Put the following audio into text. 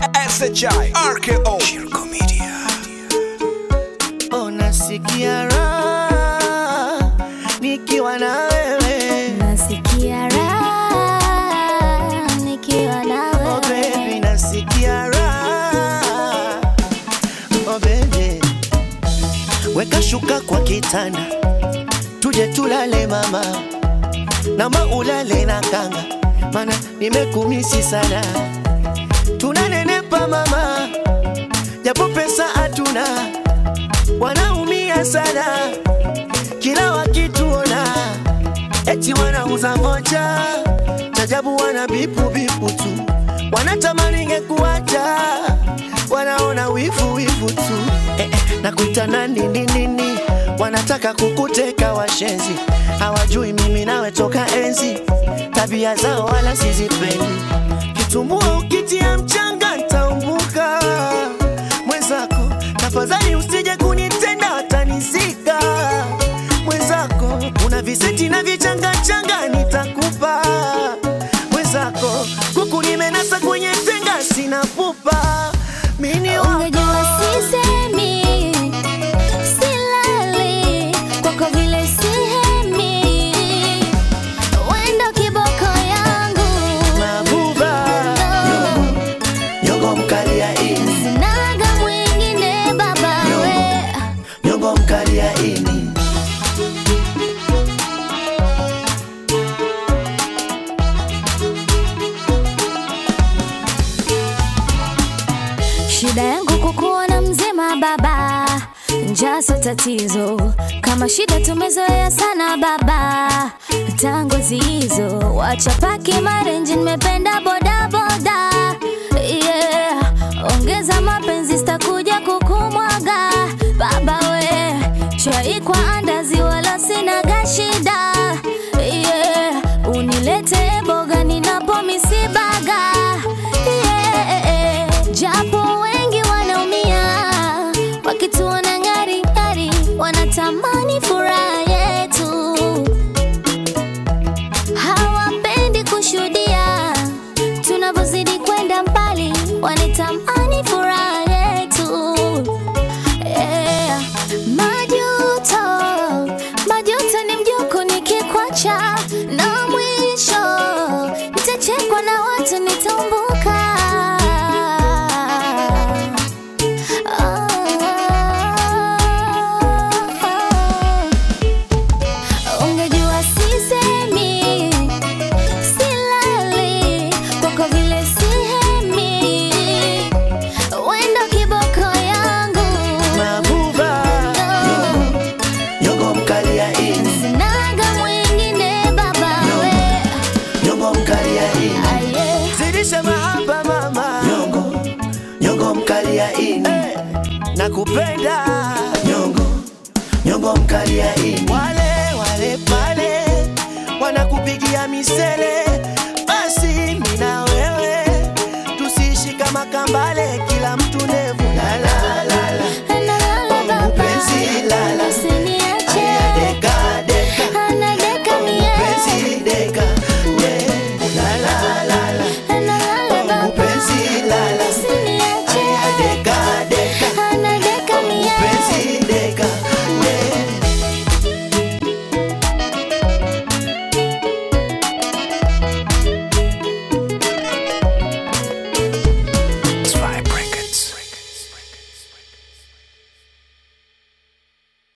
SHI RKO Media Ona sikia raha nikiwa na wewe. Nasikia raha nikiwa na oh, wewe. baby, nasikia raha. Oh, baby. Weka shuka kwa kitanda. Tuje tulale mama, nama ulale na kanga, mana nimekumisi sana. Japo pesa hatuna, wanaumia sana. Kila wakituona, eti wanauza moja, tajabu, wana bipu bipu tu, wanatamani ngekuacha, wanaona wivu wivu tu. Eh, eh, nakuita nani nini nini, wanataka kukuteka washenzi, hawajui mimi nawe toka enzi, tabia zao wala sizipendi, kitumbua ukitia mchanga ntaumbuka tafadhali usije kunitenda atanizika mwenzako, una viseti na vichangachanga kukuona mzima baba, njaa sio tatizo. Kama shida tumezoea sana baba, tangu hizo wacha paki marenji, nimependa boda zidisha mahaba mama. Nyongo nyongo mkali ya ini nakupenda. Nyongo nyongo mkali ya ini. Wale wale pale wanakupigia misele. Basi mina wewe tusiishi kama kambale